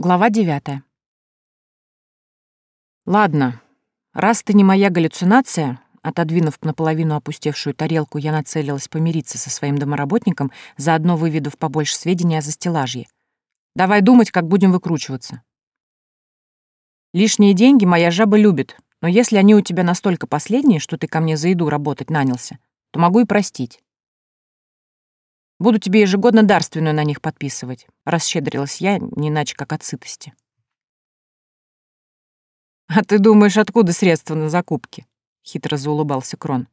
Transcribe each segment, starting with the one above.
Глава девятая. «Ладно, раз ты не моя галлюцинация», отодвинув наполовину опустевшую тарелку, я нацелилась помириться со своим домоработником, заодно выведав побольше сведений о застеллажье. «Давай думать, как будем выкручиваться». «Лишние деньги моя жаба любит, но если они у тебя настолько последние, что ты ко мне за еду работать нанялся, то могу и простить. Буду тебе ежегодно дарственную на них подписывать. Расщедрилась я, не иначе как от сытости. «А ты думаешь, откуда средства на закупки?» — хитро заулыбался Крон.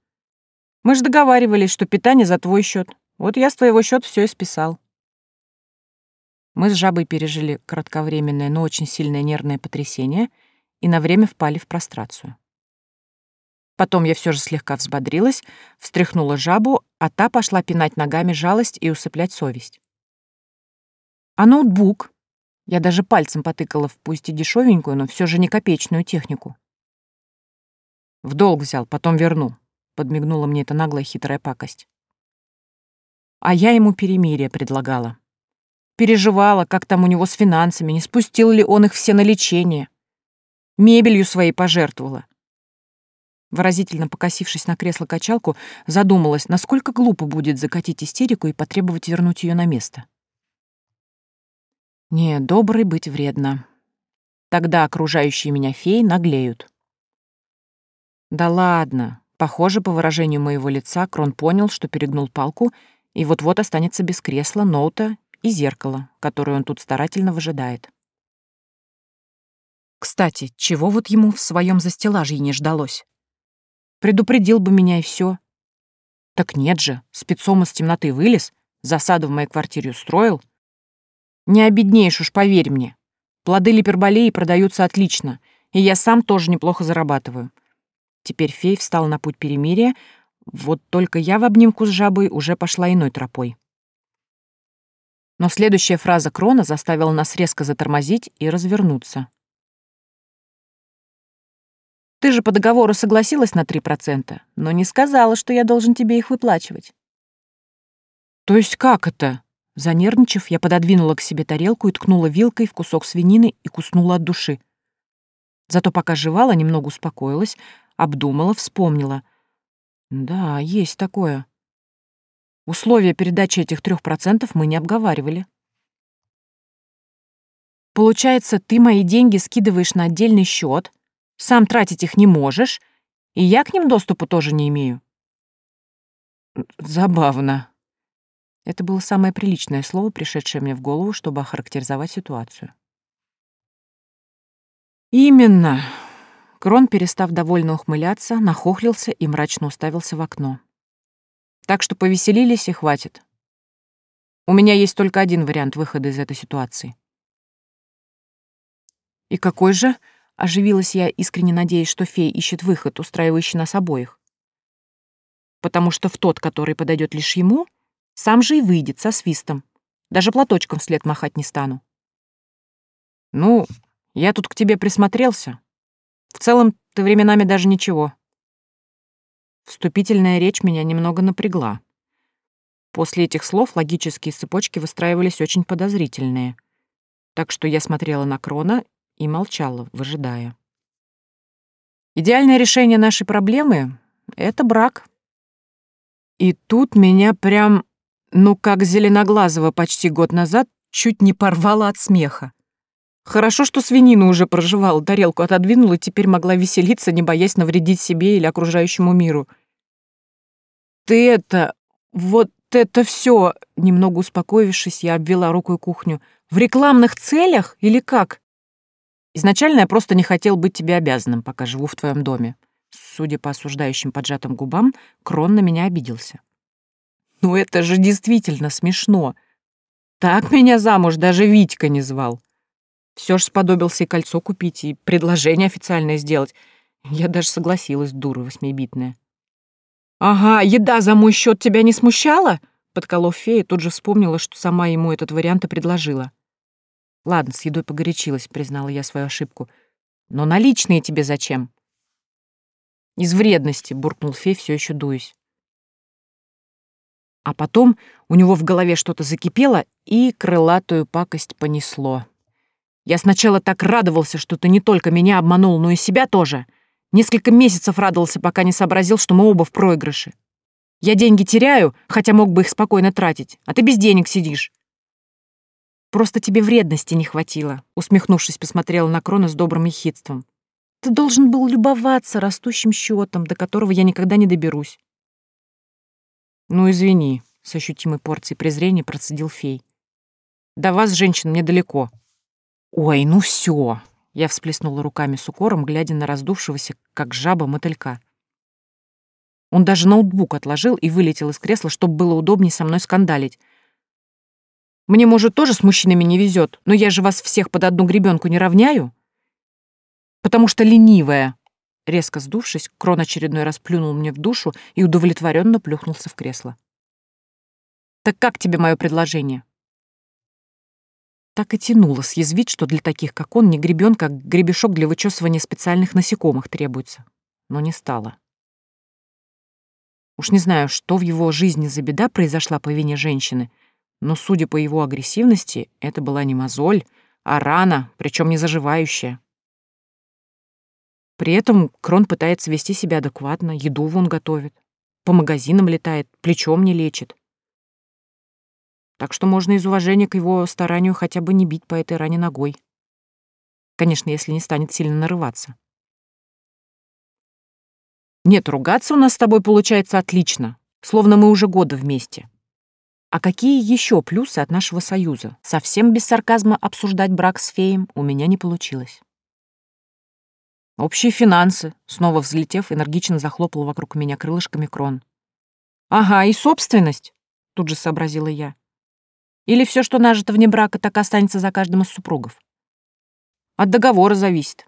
«Мы же договаривались, что питание за твой счет. Вот я с твоего счета все и списал». Мы с жабой пережили кратковременное, но очень сильное нервное потрясение и на время впали в прострацию. Потом я все же слегка взбодрилась, встряхнула жабу, а та пошла пинать ногами жалость и усыплять совесть. А ноутбук? Я даже пальцем потыкала в пусть и дешевенькую, но все же не копеечную технику. В долг взял, потом верну, подмигнула мне эта наглая хитрая пакость. А я ему перемирие предлагала. Переживала, как там у него с финансами, не спустил ли он их все на лечение. Мебелью своей пожертвовала. Выразительно покосившись на кресло-качалку, задумалась, насколько глупо будет закатить истерику и потребовать вернуть ее на место. Не, доброй быть вредно. Тогда окружающие меня феи наглеют. Да ладно. Похоже, по выражению моего лица, Крон понял, что перегнул палку и вот-вот останется без кресла, ноута и зеркала, которое он тут старательно выжидает. Кстати, чего вот ему в своем застеллажье не ждалось? Предупредил бы меня и все. Так нет же, спецом из темноты вылез, засаду в моей квартире устроил. Не обеднеешь уж, поверь мне. Плоды липерболеи продаются отлично, и я сам тоже неплохо зарабатываю. Теперь фей встал на путь перемирия, вот только я в обнимку с жабой уже пошла иной тропой. Но следующая фраза Крона заставила нас резко затормозить и развернуться. Ты же по договору согласилась на 3%, но не сказала, что я должен тебе их выплачивать. То есть как это? Занервничав, я пододвинула к себе тарелку и ткнула вилкой в кусок свинины и куснула от души. Зато пока жевала, немного успокоилась, обдумала, вспомнила. Да, есть такое. Условия передачи этих трех процентов мы не обговаривали. Получается, ты мои деньги скидываешь на отдельный счет, сам тратить их не можешь, и я к ним доступа тоже не имею. Забавно. Это было самое приличное слово, пришедшее мне в голову, чтобы охарактеризовать ситуацию. Именно. Крон, перестав довольно ухмыляться, нахохлился и мрачно уставился в окно. Так что повеселились и хватит. У меня есть только один вариант выхода из этой ситуации. И какой же? Оживилась я, искренне надеясь, что фей ищет выход, устраивающий нас обоих. Потому что в тот, который подойдет лишь ему, сам же и выйдет со свистом. Даже платочком вслед махать не стану. Ну, я тут к тебе присмотрелся. В целом, ты временами даже ничего. Вступительная речь меня немного напрягла. После этих слов логические цепочки выстраивались очень подозрительные. Так что я смотрела на Крона и молчала, выжидая. Идеальное решение нашей проблемы — это брак. И тут меня прям, ну как Зеленоглазого почти год назад, чуть не порвало от смеха. Хорошо, что свинину уже проживала, тарелку отодвинула и теперь могла веселиться, не боясь навредить себе или окружающему миру. «Ты это... вот это все, Немного успокоившись, я обвела рукой кухню. «В рекламных целях или как?» Изначально я просто не хотел быть тебе обязанным, пока живу в твоем доме. Судя по осуждающим поджатым губам, Крон на меня обиделся. Ну это же действительно смешно. Так меня замуж даже Витька не звал. Все ж сподобился и кольцо купить, и предложение официальное сделать. Я даже согласилась, дура восьмибитная. «Ага, еда за мой счет тебя не смущала?» Подколов фея, тут же вспомнила, что сама ему этот вариант и предложила. Ладно, с едой погорячилась, признала я свою ошибку. Но наличные тебе зачем? Из вредности, буркнул фей, все еще дуясь. А потом у него в голове что-то закипело, и крылатую пакость понесло. Я сначала так радовался, что ты не только меня обманул, но и себя тоже. Несколько месяцев радовался, пока не сообразил, что мы оба в проигрыше. Я деньги теряю, хотя мог бы их спокойно тратить, а ты без денег сидишь. Просто тебе вредности не хватило, усмехнувшись, посмотрела на Крона с добрым ехидством. Ты должен был любоваться растущим счетом, до которого я никогда не доберусь. Ну, извини, с ощутимой порцией презрения процедил фей. До вас, женщин, мне далеко. Ой, ну все. Я всплеснула руками с укором, глядя на раздувшегося, как жаба, мотылька. Он даже ноутбук отложил и вылетел из кресла, чтобы было удобнее со мной скандалить. Мне, может, тоже с мужчинами не везет, но я же вас всех под одну гребенку не равняю. Потому что ленивая. Резко сдувшись, Крон очередной раз плюнул мне в душу и удовлетворенно плюхнулся в кресло. «Так как тебе мое предложение?» Так и тянуло съязвить, что для таких, как он, не гребенка, а гребешок для вычесывания специальных насекомых требуется. Но не стало. Уж не знаю, что в его жизни за беда произошла по вине женщины, но, судя по его агрессивности, это была не мозоль, а рана, причем не заживающая. При этом Крон пытается вести себя адекватно, еду вон готовит, по магазинам летает, плечом не лечит. Так что можно из уважения к его старанию хотя бы не бить по этой ране ногой. Конечно, если не станет сильно нарываться. Нет, ругаться у нас с тобой получается отлично, словно мы уже года вместе. А какие еще плюсы от нашего союза? Совсем без сарказма обсуждать брак с феем у меня не получилось. Общие финансы, снова взлетев, энергично захлопал вокруг меня крылышками крон. Ага, и собственность, тут же сообразила я. Или все, что нажито вне брака, так останется за каждым из супругов? От договора зависит.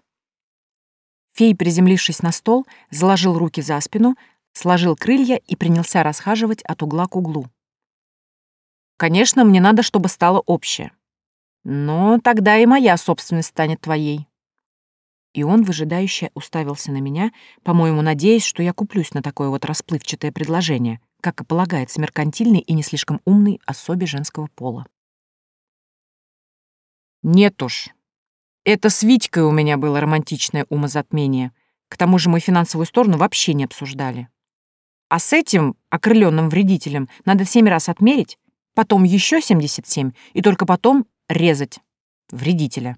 Фей, приземлившись на стол, заложил руки за спину, сложил крылья и принялся расхаживать от угла к углу. «Конечно, мне надо, чтобы стало общее. Но тогда и моя собственность станет твоей». И он выжидающе уставился на меня, по-моему, надеясь, что я куплюсь на такое вот расплывчатое предложение, как и полагается меркантильной и не слишком умной особе женского пола. «Нет уж, это с Витькой у меня было романтичное умозатмение. К тому же мы финансовую сторону вообще не обсуждали. А с этим окрыленным вредителем надо семь раз отмерить, потом еще 77, и только потом резать вредителя.